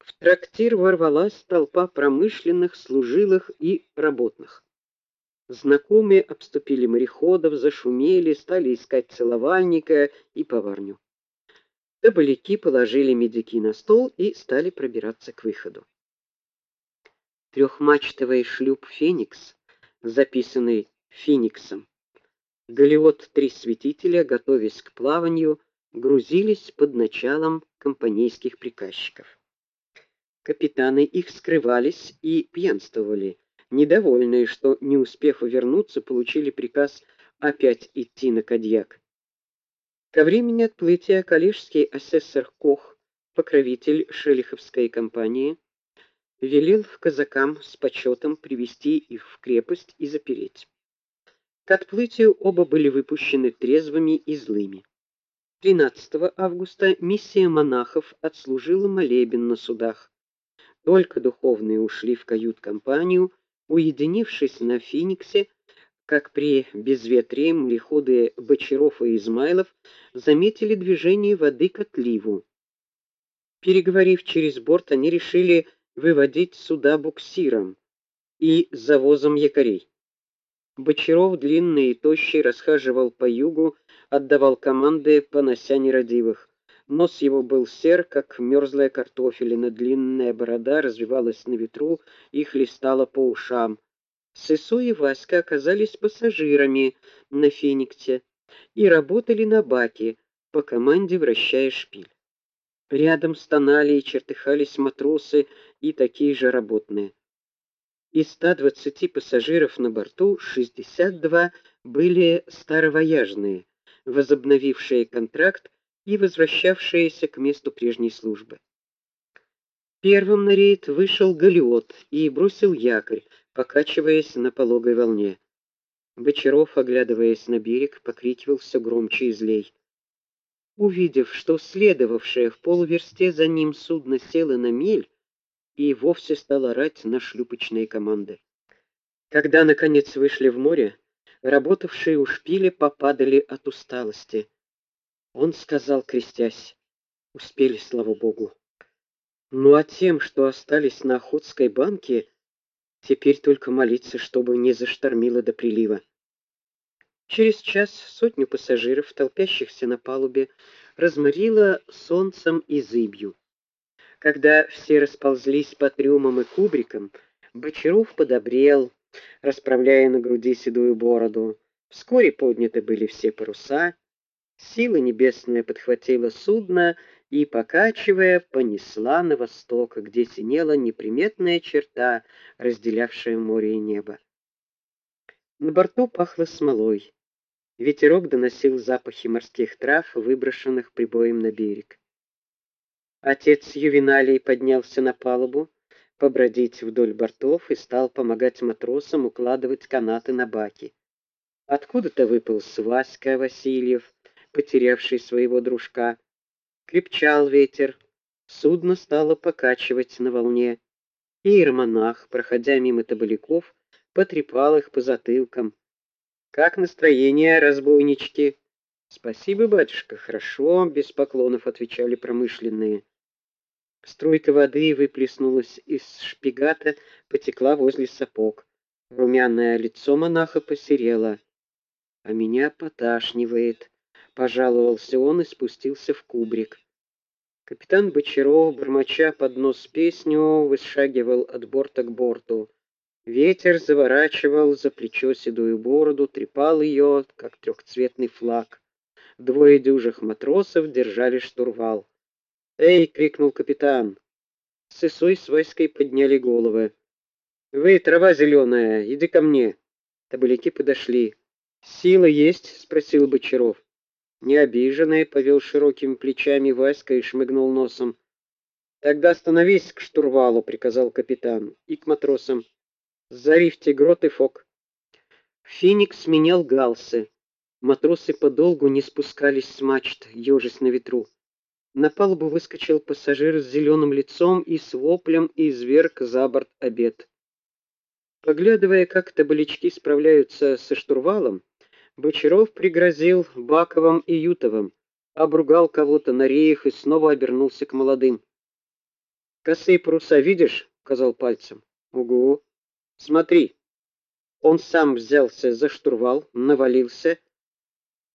В трактир ворвалась толпа промышленных, служилых и работных. Знакомые обступили мореходов, зашумели, стали искать целовальника и поварню. Табаляки положили медики на стол и стали пробираться к выходу. Трехмачтовый шлюп Феникс, записанный Фениксом, галеот Три Святителя, готовясь к плаванию, грузились под началом компанейских приказчиков. Капитаны их скрывались и пьянствовали, недовольные, что не успев вернуться, получили приказ опять идти на Кадьяк. Ко времени отплытия коллежский асессор Кох, покровитель Шелиховской компании, велел казакам с почетом привести их в крепость и запереть. К отплытию оба были выпущены трезвыми и злыми. 13 августа миссия монахов отслужила молебен на судах. Только духовные ушли в кают-компанию, уединившись на Фениксе, как при безветрии мореходы Бочаров и Измайлов заметили движение воды к отливу. Переговорив через борт, они решили выводить суда буксиром и завозом якорей. Бочаров, длинный и тощий, расхаживал по югу, отдавал команды, понося нерадивых. Нос его был сер, как мерзлая картофелина, длинная борода развивалась на ветру и хлестала по ушам. Сысо и Васька оказались пассажирами на Фениксе и работали на баке, по команде вращая шпиль. Рядом стонали и чертыхались матросы и такие же работные. Из 120 пассажиров на борту 62 были старовояжные, возобновившие контракт и возвращавшиеся к месту прежней службы. Первым на рейд вышел галеот и бросил якорь, покачиваясь на пологой волне. Бочаров, оглядываясь на берег, покрикивал все громче и злей. Увидев, что следовавшее в полуверсте за ним судно село на мель, и вовсе стал орать на шлюпочные команды. Когда наконец вышли в море, работавшие у шпиля попадали от усталости. Он сказал, крестясь: "Успели, слава богу. Ну а тем, что остались на Охотской банке, теперь только молиться, чтобы не заштормило до прилива". Через час сотню пассажиров, толпящихся на палубе, разморило солнцем и зыбью. Когда все расползлись по трюмам и кубрикам, Бочаров подобрел, расправляя на груди седую бороду. Вскоре подняты были все паруса, сила небесная подхватила судно и, покачивая, понесла на восток, где синела неприметная черта, разделявшая море и небо. На борту пахло смолой. Ветерок доносил запахи морских трав, выброшенных прибоем на берег. Отец Ювеналий поднялся на палубу, побродить вдоль бортов и стал помогать матросам укладывать канаты на баки. Откуда-то выпал Васька Васильев, потерявший своего дружка. Крепчал ветер, судно стало покачивать на волне. И проходя мимо табаляков, потрепал их по затылкам. Как настроение, разбойнички? Спасибо, батюшка, хорошо, без поклонов отвечали промышленные. Струйка воды выплеснулась из шпигата, потекла возле сапог. Румяное лицо монаха посерело. А меня поташнивает, пожаловался он и спустился в кубрик. Капитан Бочаров, бормоча под нос песню, вышагивал от борта к борту. Ветер заворачивал за плечо седую бороду, трепал ее, как трехцветный флаг. Двое дюжих матросов держали штурвал. "Эй!" крикнул капитан. Сысой с Васькой подняли головы. "Вы, трава зеленая, иди ко мне". Табуляки подошли. "Сила есть?" спросил Бочаров. Не обиженный, повел широкими плечами Васька и шмыгнул носом. "Тогда становись к штурвалу", приказал капитан, и к матросам. "Зарифте грот и фок". Феникс менял галсы. Матросы подолгу не спускались с мачт, ежась на ветру. На палубу выскочил пассажир с зеленым лицом и с воплем изверг за борт обед. Поглядывая, как табалячки справляются со штурвалом, Бочаров пригрозил Баковым и Ютовым, обругал кого-то на реях и снова обернулся к молодым. Косые паруса видишь? указал пальцем. Угу. Смотри. Он сам взялся за штурвал, навалился.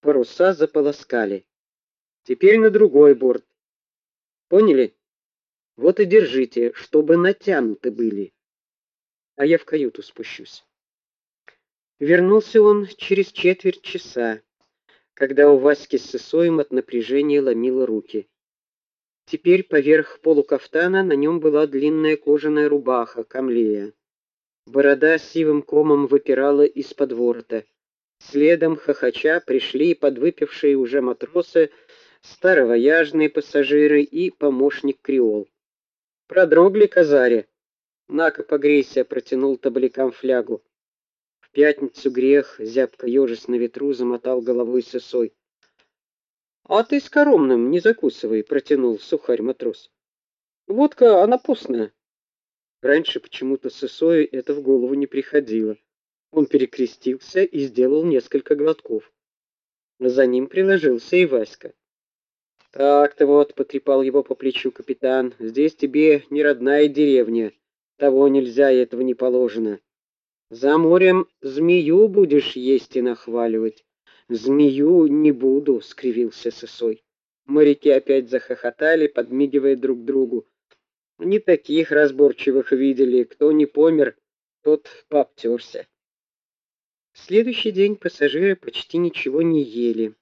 Паруса заполоскали. Теперь на другой борт. Поняли? Вот и держите, чтобы натянуты были. А я в каюту спущусь. Вернулся он через четверть часа, когда у Васьки с Сысоем от напряжения ломило руки. Теперь поверх полукафтана на нем была длинная кожаная рубаха камлея. Борода сивым комом выпирала из-под ворота. Следом хохоча пришли подвыпившие уже матросы, старовояжные пассажиры и помощник креол. Продрогли казари. Нака погрейся, протянул табликам флягу. Пятницу грех, зябко ежес на ветру, замотал головой сысой. А ты с коромным не закусывай, протянул сухарь матрос. Водка, она постная. Раньше почему-то Сысою это в голову не приходило. Он перекрестился и сделал несколько глотков. За ним приложился и Васька. Так-то вот, потрепал его по плечу капитан. Здесь тебе не родная деревня. Того нельзя и этого не положено. За морем змею будешь есть и нахваливать. Змею не буду, скривился Сысой. Моряки опять захохотали, подмигивая друг другу. Не таких разборчивых видели, кто не помер, тот пообтерся. Следующий день пассажиры почти ничего не ели.